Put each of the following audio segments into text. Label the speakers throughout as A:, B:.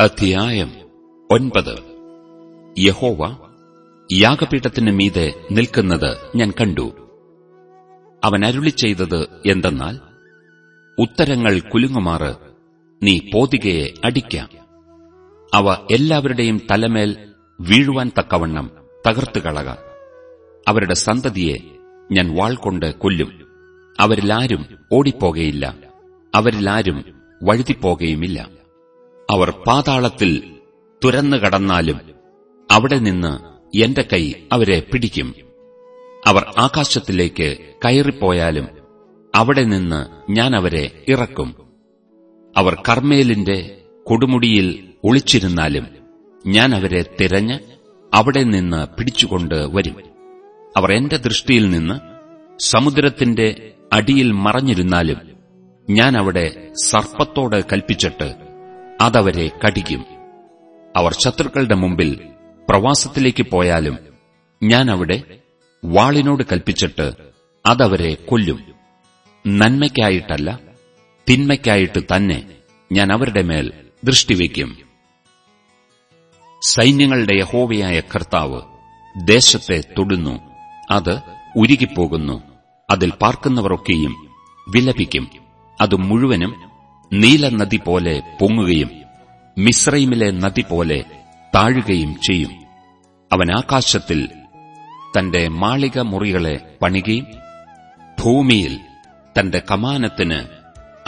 A: അധ്യായം ഒൻപത്. യഹോവ യാഗപീഠത്തിന് മീതെ നിൽക്കുന്നത് ഞാൻ കണ്ടു. അവൻ അരുളി ചെയ്തത് എന്തെന്നാൽ ഉത്തരങ്ങൾ കുലുങ്ങുമാറ് നീ പോതികയെ അടിക്കാം. അവ എല്ലാവരുടെയും തലമേൽ വീഴുവാൻ തക്കവണ്ണം തകർത്തുകളക അവരുടെ സന്തതിയെ ഞാൻ വാൾ കൊണ്ട് കൊല്ലും. അവരിലാരും ഓടിപ്പോകയില്ല. അവരിലാരും വഴുതിപ്പോകയുമില്ല. അവർ പാതാളത്തിൽ തുരന്നുകടന്നാലും അവിടെ നിന്ന് എന്റെ കൈ അവരെ പിടിക്കും. അവർ ആകാശത്തിലേക്ക് കയറിപ്പോയാലും അവിടെ നിന്ന് ഞാൻ അവരെ ഇറക്കും. അവർ കർമ്മേലിന്റെ കൊടുമുടിയിൽ ഒളിച്ചിരുന്നാലും ഞാൻ അവരെ തിരഞ്ഞ് അവിടെ നിന്ന് പിടിച്ചുകൊണ്ട് വരും. അവർ എന്റെ ദൃഷ്ടിയിൽ നിന്ന് സമുദ്രത്തിന്റെ അടിയിൽ മറഞ്ഞിരുന്നാലും ഞാൻ അവിടെ സർപ്പത്തോട് കൽപ്പിച്ചിട്ട് അതവരെ കടിക്കും. അവർ ശത്രുക്കളുടെ മുമ്പിൽ പ്രവാസത്തിലേക്ക് പോയാലും ഞാൻ അവിടെ വാളിനോട് കൽപ്പിച്ചിട്ട് അതവരെ കൊല്ലും. നന്മയ്ക്കായിട്ടല്ല തിന്മയ്ക്കായിട്ട് തന്നെ ഞാൻ അവരുടെ മേൽ ദൃഷ്ടിവയ്ക്കും സൈന്യങ്ങളുടെ യഹോവയായ കർത്താവ് ദേശത്തെ തൊടുന്നു അത് ഉരുകിപ്പോകുന്നു അതിൽ പാർക്കുന്നവരൊക്കെയും വിലപിക്കും അത് മുഴുവനും നീലനദി പോലെ പൊങ്ങുകയും മിശ്രൈമിലെ നദി പോലെ താഴുകയും ചെയ്യും. അവൻ ആകാശത്തിൽ തന്റെ മാളിക മുറികളെ പണികയും ഭൂമിയിൽ തന്റെ കമാനത്തിന്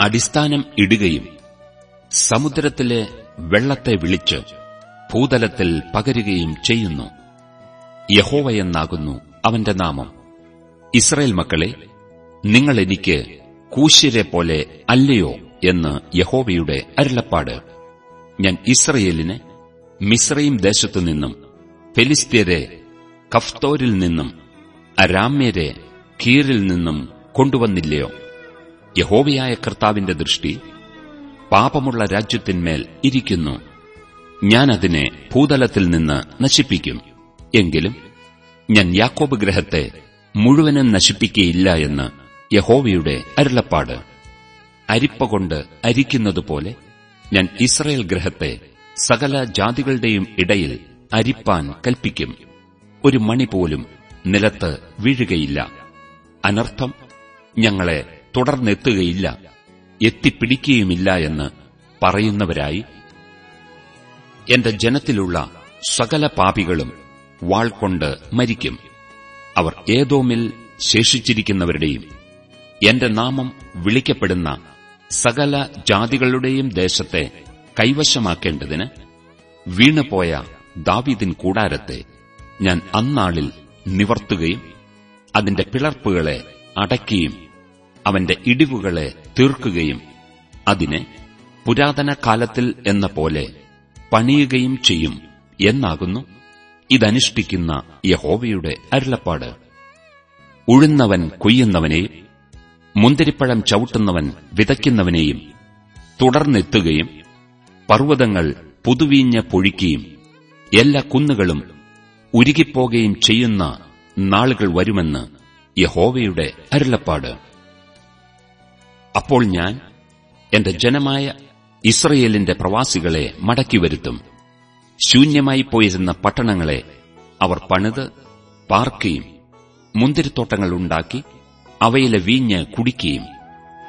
A: അടിസ്ഥാനം ഇടുകയും സമുദ്രത്തിലെ വെള്ളത്തെ വിളിച്ച് ഭൂതലത്തിൽ പകരുകയും ചെയ്യുന്നു. യഹോവയെന്നാകുന്നു അവന്റെ നാമം. ഇസ്രയേൽ മക്കളെ നിങ്ങൾ എനിക്ക് കൂശ്യരെ പോലെ അല്ലയോ എന്ന് യഹോവയുടെ അരുളപ്പാട്. ഞാൻ ഇസ്രയേലിനെ മിസ്രൈം ദേശത്തു നിന്നും ഫെലിസ്ത്യരെ കഫ്തോരിൽ നിന്നും അരാമ്യരെ കീറിൽ നിന്നും കൊണ്ടുവന്നില്ലയോ? യഹോവയായ കർത്താവിന്റെ ദൃഷ്ടി പാപമുള്ള രാജ്യത്തിന്മേൽ ഇരിക്കുന്നു. ഞാൻ അതിനെ ഭൂതലത്തിൽ നിന്ന് നശിപ്പിക്കും. എങ്കിലും ഞാൻ യാക്കോബ് ഗ്രഹത്തെ മുഴുവനും നശിപ്പിക്കയില്ല എന്ന് യഹോവയുടെ അരുളപ്പാട്. അരിപ്പ കൊണ്ട് അരിക്കുന്നതുപോലെ ഞാൻ ഇസ്രയേൽ ഗ്രഹത്തെ സകല ജാതികളുടെയും ഇടയിൽ അരിപ്പാൻ കൽപ്പിക്കും. ഒരു മണി പോലും നിലത്ത് വീഴുകയില്ല. അനർത്ഥം ഞങ്ങളെ തുടർന്നെത്തുകയില്ല. എത്തിപ്പിടിക്കുകയുമില്ല എന്ന് പറയുന്നവരായി എന്റെ ജനത്തിലുള്ള സകല പാപികളും വാൾ കൊണ്ട് മരിക്കും. അവർ ഏതോമിൽ ശേഷിച്ചിരിക്കുന്നവരുടെയും എന്റെ നാമം വിളിക്കപ്പെടുന്ന സകല ജാതികളുടെയും ദേശത്തെ കൈവശമാക്കേണ്ടതിന് വീണുപോയ ദാവീദിൻ കൂടാരത്തെ ഞാൻ അന്നാളിൽ നിവർത്തുകയും അതിന്റെ പിളർപ്പുകളെ അടയ്ക്കുകയും അവന്റെ ഇടിവുകളെ തീർക്കുകയും അതിനെ പുരാതന കാലത്തിൽ എന്ന പോലെ പണിയുകയും ചെയ്യും എന്നാകുന്നു. ഇതനുഷ്ഠിക്കുന്ന യഹോവയുടെ അരുളപ്പാട്. ഉഴുന്നവൻ കൊയ്യുന്നവനെയും മുന്തിരിപ്പഴം ചവിട്ടുന്നവൻ വിതയ്ക്കുന്നവനെയും തുടർന്നെത്തുകയും പർവതങ്ങൾ പുതുവീഞ്ഞ പൊഴിക്കുകയും എല്ലാ കുന്നുകളും ഉരുകിപ്പോകുകയും ചെയ്യുന്ന നാളുകൾ വരുമെന്ന് യഹോവയുടെ അരുളപ്പാട്. അപ്പോൾ ഞാൻ എന്റെ ജനമായ ഇസ്രയേലിന്റെ പ്രവാസികളെ മടക്കിവരുത്തും. ശൂന്യമായി പോയിരുന്ന പട്ടണങ്ങളെ അവർ പണിത് പാർക്കുകയും മുന്തിരിത്തോട്ടങ്ങൾ ഉണ്ടാക്കി അവയിലെ വീഞ്ഞ് കുടിക്കുകയും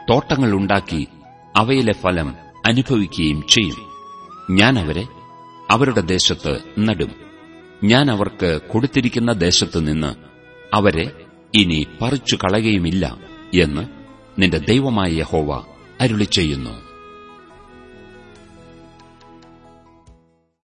A: തോട്ടങ്ങൾ ഉണ്ടാക്കി അവയിലെ ഫലം അനുഭവിക്കുകയും ചെയ്യും. ഞാൻ അവരെ അവരുടെ ദേശത്ത് നടും. ഞാൻ അവർക്ക് കൊടുത്തിരിക്കുന്ന ദേശത്തു നിന്ന് അവരെ ഇനി പറിച്ചു കളയുകയുമില്ല എന്ന് നിന്റെ ദൈവമായ യഹോവ അരുളി ചെയ്യുന്നു